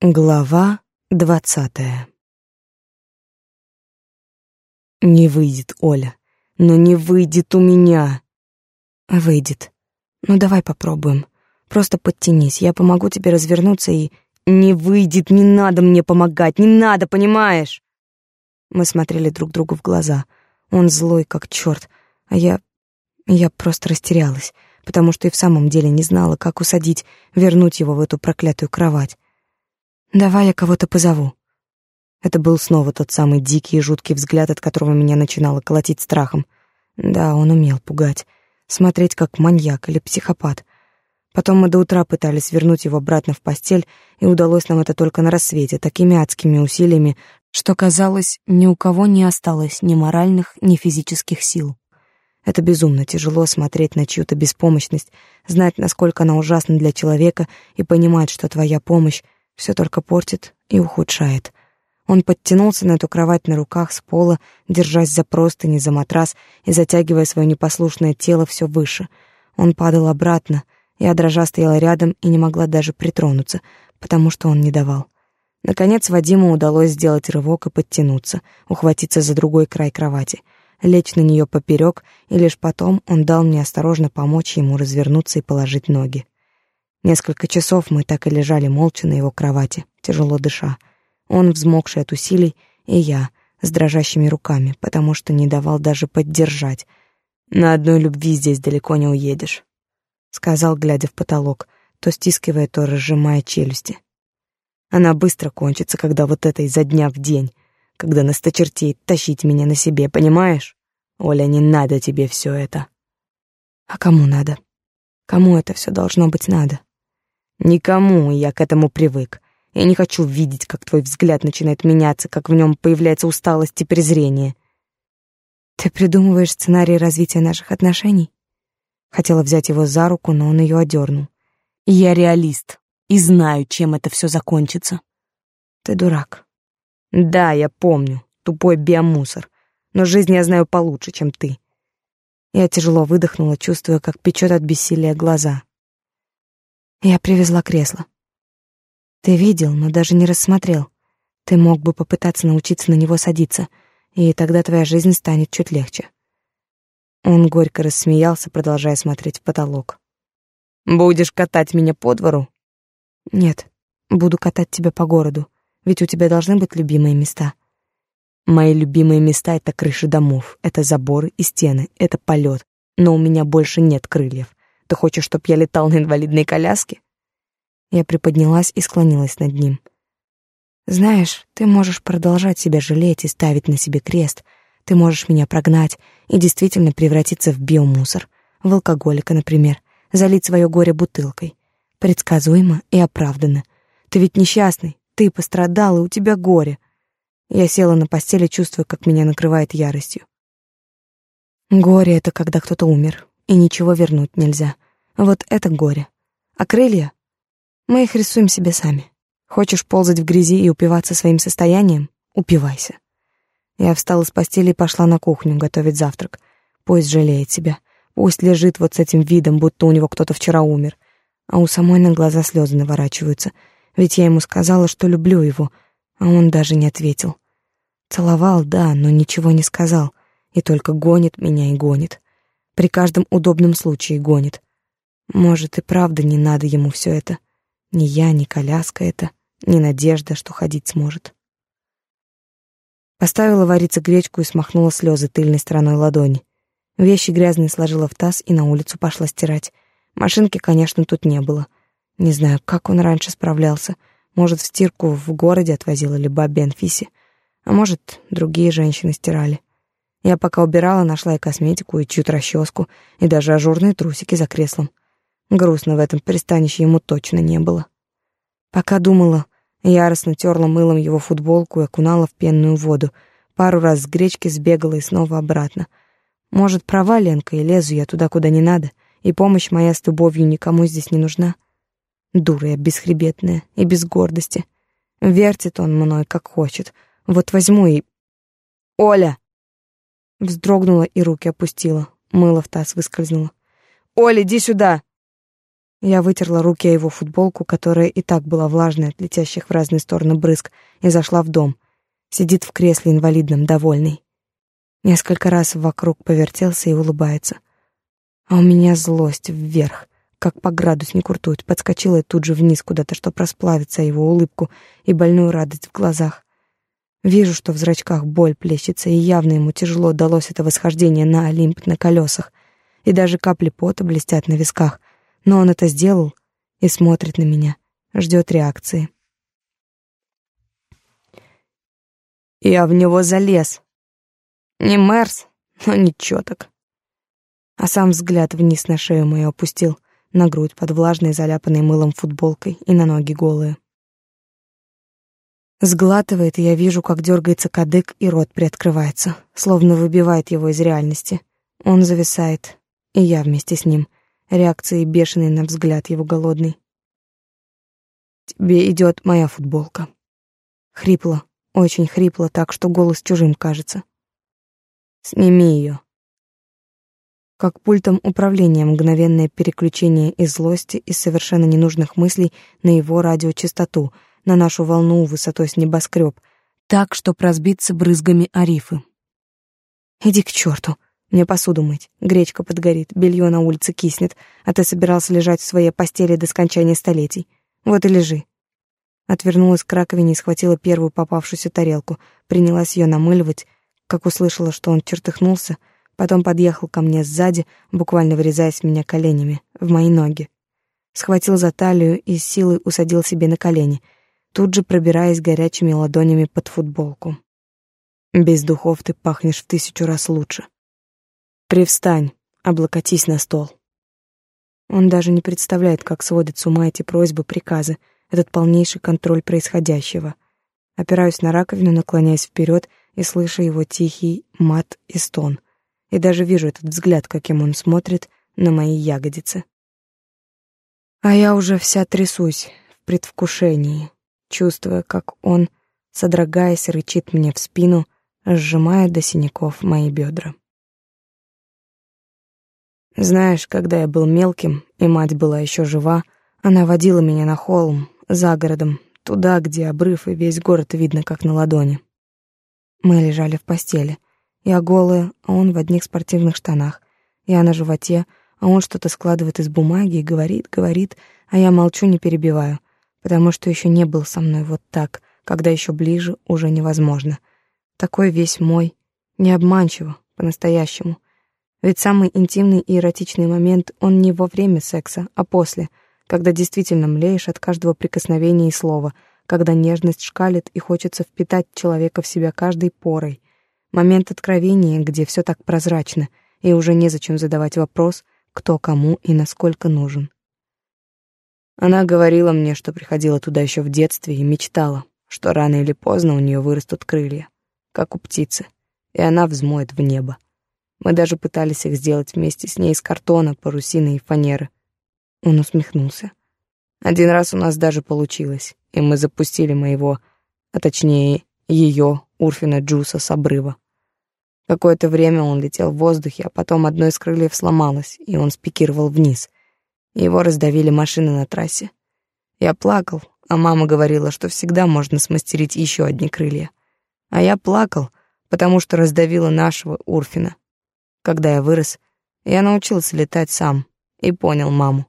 Глава двадцатая Не выйдет, Оля. Но не выйдет у меня. Выйдет. Ну давай попробуем. Просто подтянись, я помогу тебе развернуться и... Не выйдет, не надо мне помогать, не надо, понимаешь? Мы смотрели друг другу в глаза. Он злой, как черт, а я... Я просто растерялась, потому что и в самом деле не знала, как усадить, вернуть его в эту проклятую кровать. Давай я кого-то позову. Это был снова тот самый дикий и жуткий взгляд, от которого меня начинало колотить страхом. Да, он умел пугать, смотреть как маньяк или психопат. Потом мы до утра пытались вернуть его обратно в постель, и удалось нам это только на рассвете, такими адскими усилиями, что, казалось, ни у кого не осталось ни моральных, ни физических сил. Это безумно тяжело смотреть на чью-то беспомощность, знать, насколько она ужасна для человека, и понимать, что твоя помощь все только портит и ухудшает. Он подтянулся на эту кровать на руках с пола, держась за простыни, за матрас и затягивая свое непослушное тело все выше. Он падал обратно, я дрожа стояла рядом и не могла даже притронуться, потому что он не давал. Наконец Вадиму удалось сделать рывок и подтянуться, ухватиться за другой край кровати, лечь на нее поперек, и лишь потом он дал мне осторожно помочь ему развернуться и положить ноги. Несколько часов мы так и лежали молча на его кровати, тяжело дыша. Он, взмокший от усилий, и я, с дрожащими руками, потому что не давал даже поддержать. «На одной любви здесь далеко не уедешь», — сказал, глядя в потолок, то стискивая, то разжимая челюсти. «Она быстро кончится, когда вот это изо дня в день, когда насточертеет тащить меня на себе, понимаешь? Оля, не надо тебе все это». «А кому надо? Кому это все должно быть надо?» Никому, я к этому привык. Я не хочу видеть, как твой взгляд начинает меняться, как в нем появляется усталость и презрение. Ты придумываешь сценарий развития наших отношений? Хотела взять его за руку, но он ее одернул. Я реалист и знаю, чем это все закончится. Ты дурак. Да, я помню, тупой биомусор. Но жизнь я знаю получше, чем ты. Я тяжело выдохнула, чувствуя, как печет от бессилия глаза. Я привезла кресло. Ты видел, но даже не рассмотрел. Ты мог бы попытаться научиться на него садиться, и тогда твоя жизнь станет чуть легче. Он горько рассмеялся, продолжая смотреть в потолок. Будешь катать меня по двору? Нет, буду катать тебя по городу, ведь у тебя должны быть любимые места. Мои любимые места — это крыши домов, это заборы и стены, это полет, но у меня больше нет крыльев. Ты хочешь, чтоб я летал на инвалидной коляске?» Я приподнялась и склонилась над ним. «Знаешь, ты можешь продолжать себя жалеть и ставить на себе крест. Ты можешь меня прогнать и действительно превратиться в биомусор, в алкоголика, например, залить свое горе бутылкой. Предсказуемо и оправданно. Ты ведь несчастный, ты пострадал, и у тебя горе». Я села на постели, чувствуя, как меня накрывает яростью. Горе — это когда кто-то умер, и ничего вернуть нельзя. Вот это горе. А крылья? Мы их рисуем себе сами. Хочешь ползать в грязи и упиваться своим состоянием? Упивайся. Я встала с постели и пошла на кухню готовить завтрак. Пусть жалеет себя. Пусть лежит вот с этим видом, будто у него кто-то вчера умер. А у самой на глаза слезы наворачиваются. Ведь я ему сказала, что люблю его, а он даже не ответил. Целовал, да, но ничего не сказал. И только гонит меня и гонит при каждом удобном случае гонит. Может, и правда не надо ему все это. Ни я, ни коляска это, ни надежда, что ходить сможет. Поставила вариться гречку и смахнула слезы тыльной стороной ладони. Вещи грязные сложила в таз и на улицу пошла стирать. Машинки, конечно, тут не было. Не знаю, как он раньше справлялся. Может, в стирку в городе отвозила или бабе Анфисе. А может, другие женщины стирали. Я пока убирала, нашла и косметику, и чью-то расческу, и даже ажурные трусики за креслом. Грустно в этом пристанище ему точно не было. Пока думала, яростно терла мылом его футболку и окунала в пенную воду. Пару раз с гречки сбегала и снова обратно. Может, права Ленка, и лезу я туда, куда не надо, и помощь моя с любовью никому здесь не нужна. Дура я бесхребетная и без гордости. Вертит он мной, как хочет. Вот возьму и... «Оля!» Вздрогнула и руки опустила. Мыло в таз выскользнуло. «Оля, иди сюда!» Я вытерла руки о его футболку, которая и так была влажной от летящих в разные стороны брызг, и зашла в дом. Сидит в кресле инвалидном, довольный. Несколько раз вокруг повертелся и улыбается. А у меня злость вверх, как по градуснику ртуть, подскочила и тут же вниз куда-то, чтоб расплавиться его улыбку и больную радость в глазах. Вижу, что в зрачках боль плещется, и явно ему тяжело далось это восхождение на Олимп на колесах, и даже капли пота блестят на висках, но он это сделал и смотрит на меня, ждет реакции. Я в него залез. Не Мерс, но ничего так. А сам взгляд вниз на шею мою опустил, на грудь под влажной, заляпанной мылом футболкой и на ноги голые. Сглатывает, и я вижу, как дергается кадык, и рот приоткрывается, словно выбивает его из реальности. Он зависает, и я вместе с ним — реакции бешеной на взгляд его голодный. «Тебе идет моя футболка». Хрипло, очень хрипло, так что голос чужим кажется. «Сними ее». Как пультом управления мгновенное переключение из злости и совершенно ненужных мыслей на его радиочастоту, на нашу волну высотой с небоскреб, так, что разбиться брызгами арифы. «Иди к черту!» Мне посуду мыть, гречка подгорит, белье на улице киснет, а ты собирался лежать в своей постели до скончания столетий. Вот и лежи. Отвернулась к раковине и схватила первую попавшуюся тарелку, принялась ее намыливать, как услышала, что он чертыхнулся, потом подъехал ко мне сзади, буквально врезаясь в меня коленями, в мои ноги. Схватил за талию и с силой усадил себе на колени, тут же пробираясь горячими ладонями под футболку. Без духов ты пахнешь в тысячу раз лучше. Привстань, облокотись на стол. Он даже не представляет, как сводит с ума эти просьбы, приказы, этот полнейший контроль происходящего. Опираюсь на раковину, наклоняясь вперед и слышу его тихий мат и стон. И даже вижу этот взгляд, каким он смотрит на мои ягодицы. А я уже вся трясусь в предвкушении, чувствуя, как он, содрогаясь, рычит мне в спину, сжимая до синяков мои бедра. Знаешь, когда я был мелким, и мать была еще жива, она водила меня на холм, за городом, туда, где обрыв и весь город видно, как на ладони. Мы лежали в постели. Я голая, а он в одних спортивных штанах. Я на животе, а он что-то складывает из бумаги и говорит, говорит, а я молчу, не перебиваю, потому что еще не был со мной вот так, когда еще ближе уже невозможно. Такой весь мой, не обманчиво, по-настоящему — ведь самый интимный и эротичный момент он не во время секса, а после, когда действительно млеешь от каждого прикосновения и слова, когда нежность шкалит и хочется впитать человека в себя каждой порой. Момент откровения, где все так прозрачно, и уже незачем задавать вопрос, кто кому и насколько нужен. Она говорила мне, что приходила туда еще в детстве и мечтала, что рано или поздно у нее вырастут крылья, как у птицы, и она взмоет в небо. Мы даже пытались их сделать вместе с ней из картона, парусины и фанеры. Он усмехнулся. Один раз у нас даже получилось, и мы запустили моего, а точнее ее, Урфина Джуса, с обрыва. Какое-то время он летел в воздухе, а потом одно из крыльев сломалось, и он спикировал вниз. Его раздавили машины на трассе. Я плакал, а мама говорила, что всегда можно смастерить еще одни крылья. А я плакал, потому что раздавила нашего Урфина. Когда я вырос, я научился летать сам и понял маму.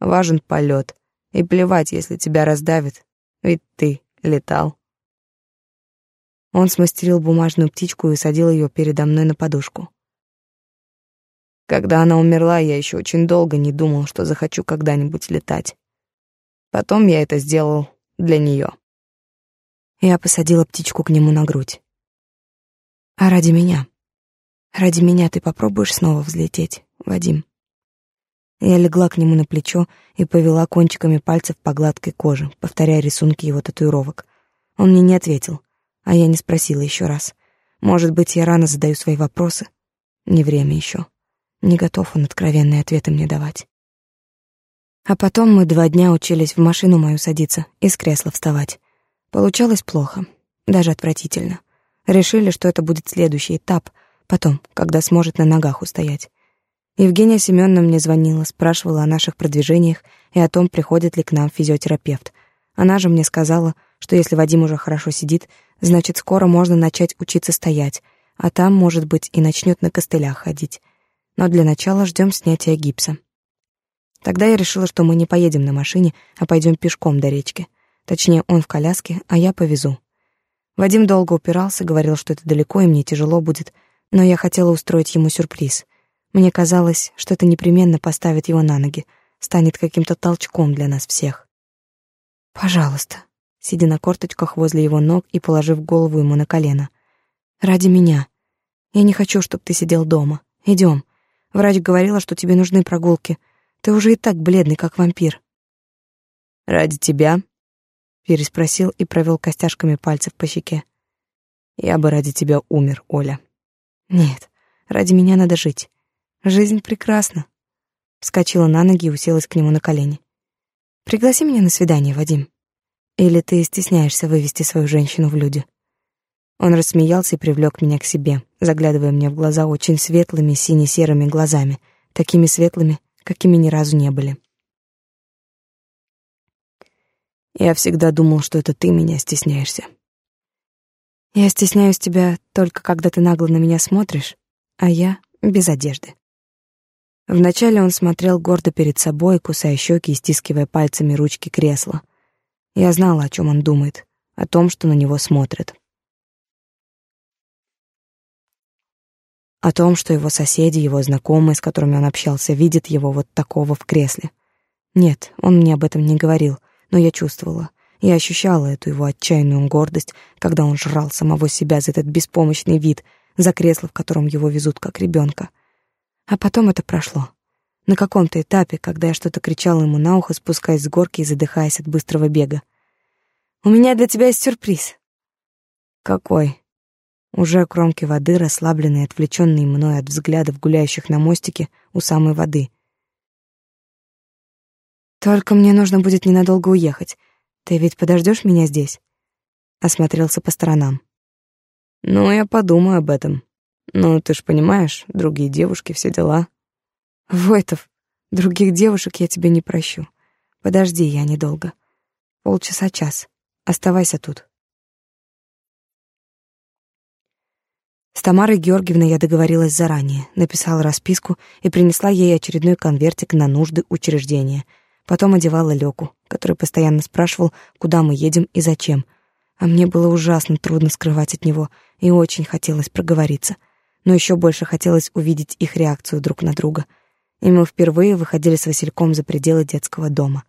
Важен полет, и плевать, если тебя раздавит, ведь ты летал. Он смастерил бумажную птичку и садил ее передо мной на подушку. Когда она умерла, я еще очень долго не думал, что захочу когда-нибудь летать. Потом я это сделал для нее. Я посадила птичку к нему на грудь. А ради меня. Ради меня ты попробуешь снова взлететь, Вадим?» Я легла к нему на плечо и повела кончиками пальцев по гладкой коже, повторяя рисунки его татуировок. Он мне не ответил, а я не спросила еще раз. Может быть, я рано задаю свои вопросы? Не время еще. Не готов он откровенные ответы мне давать. А потом мы два дня учились в машину мою садиться и с кресла вставать. Получалось плохо, даже отвратительно. Решили, что это будет следующий этап — Потом, когда сможет на ногах устоять. Евгения Семеновна мне звонила, спрашивала о наших продвижениях и о том, приходит ли к нам физиотерапевт. Она же мне сказала, что если Вадим уже хорошо сидит, значит, скоро можно начать учиться стоять, а там, может быть, и начнет на костылях ходить. Но для начала ждем снятия гипса. Тогда я решила, что мы не поедем на машине, а пойдем пешком до речки. Точнее, он в коляске, а я повезу. Вадим долго упирался, говорил, что это далеко и мне тяжело будет, но я хотела устроить ему сюрприз. Мне казалось, что это непременно поставит его на ноги, станет каким-то толчком для нас всех. «Пожалуйста», сидя на корточках возле его ног и положив голову ему на колено. «Ради меня. Я не хочу, чтобы ты сидел дома. Идем. Врач говорила, что тебе нужны прогулки. Ты уже и так бледный, как вампир». «Ради тебя?» переспросил и провел костяшками пальцев по щеке. «Я бы ради тебя умер, Оля». «Нет, ради меня надо жить. Жизнь прекрасна». Вскочила на ноги и уселась к нему на колени. «Пригласи меня на свидание, Вадим. Или ты стесняешься вывести свою женщину в люди?» Он рассмеялся и привлек меня к себе, заглядывая мне в глаза очень светлыми сине-серыми глазами, такими светлыми, какими ни разу не были. Я всегда думал, что это ты меня стесняешься. Я стесняюсь тебя только когда ты нагло на меня смотришь, а я без одежды. Вначале он смотрел гордо перед собой, кусая щеки и стискивая пальцами ручки кресла. Я знала, о чем он думает, о том, что на него смотрят. О том, что его соседи, его знакомые, с которыми он общался, видят его вот такого в кресле. Нет, он мне об этом не говорил, но я чувствовала. Я ощущала эту его отчаянную гордость, когда он жрал самого себя за этот беспомощный вид, за кресло, в котором его везут как ребенка. А потом это прошло. На каком-то этапе, когда я что-то кричала ему на ухо, спускаясь с горки и задыхаясь от быстрого бега. «У меня для тебя есть сюрприз». «Какой?» Уже кромки воды, расслабленные, отвлеченные мной от взглядов гуляющих на мостике у самой воды — только мне нужно будет ненадолго уехать. Ты ведь подождешь меня здесь? Осмотрелся по сторонам. Ну, я подумаю об этом. Ну, ты ж понимаешь, другие девушки, все дела. Войтов, других девушек я тебе не прощу. Подожди, я недолго. Полчаса-час. Оставайся тут. С Тамарой Георгиевной я договорилась заранее, написала расписку и принесла ей очередной конвертик на нужды учреждения — Потом одевала Лёку, который постоянно спрашивал, куда мы едем и зачем. А мне было ужасно трудно скрывать от него, и очень хотелось проговориться. Но еще больше хотелось увидеть их реакцию друг на друга. И мы впервые выходили с Васильком за пределы детского дома.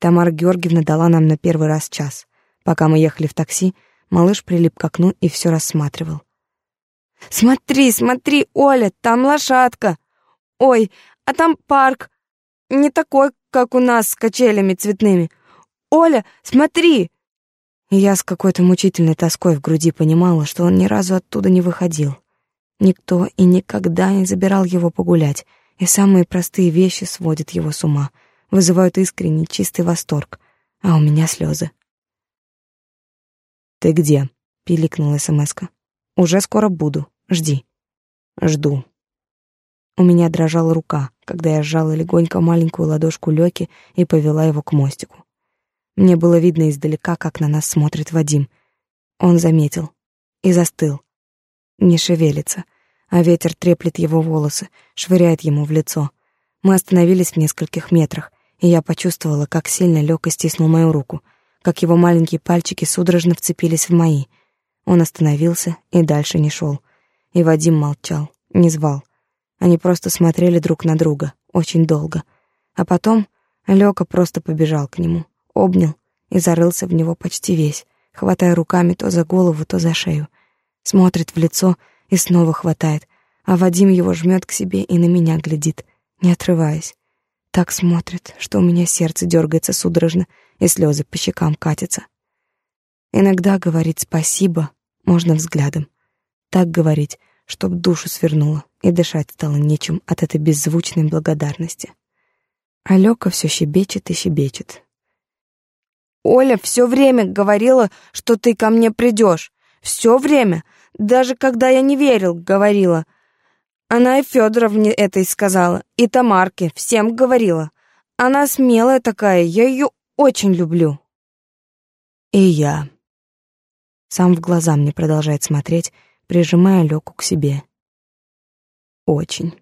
Тамара Георгиевна дала нам на первый раз час. Пока мы ехали в такси, малыш прилип к окну и все рассматривал. «Смотри, смотри, Оля, там лошадка! Ой, а там парк! Не такой, как у нас с качелями цветными. Оля, смотри!» И я с какой-то мучительной тоской в груди понимала, что он ни разу оттуда не выходил. Никто и никогда не забирал его погулять, и самые простые вещи сводят его с ума, вызывают искренний чистый восторг, а у меня слезы. «Ты где?» — пиликнула смска. «Уже скоро буду. Жди». «Жду». У меня дрожала рука, когда я сжала легонько маленькую ладошку Лёки и повела его к мостику. Мне было видно издалека, как на нас смотрит Вадим. Он заметил и застыл. Не шевелится, а ветер треплет его волосы, швыряет ему в лицо. Мы остановились в нескольких метрах, и я почувствовала, как сильно Лёка стиснул мою руку, как его маленькие пальчики судорожно вцепились в мои. Он остановился и дальше не шел. И Вадим молчал, не звал. Они просто смотрели друг на друга очень долго. А потом Лёка просто побежал к нему, обнял и зарылся в него почти весь, хватая руками то за голову, то за шею. Смотрит в лицо и снова хватает, а Вадим его жмет к себе и на меня глядит, не отрываясь. Так смотрит, что у меня сердце дергается судорожно, и слезы по щекам катятся. Иногда говорить спасибо можно взглядом. Так говорить, чтоб душу свернуло и дышать стало нечем от этой беззвучной благодарности. А Лёка всё щебечет и щебечет. «Оля все время говорила, что ты ко мне придешь. Все время. Даже когда я не верил, говорила. Она и Федоровне это и сказала, и Тамарке, всем говорила. Она смелая такая, я ее очень люблю. И я. Сам в глаза мне продолжает смотреть, прижимая Лёку к себе. Очень.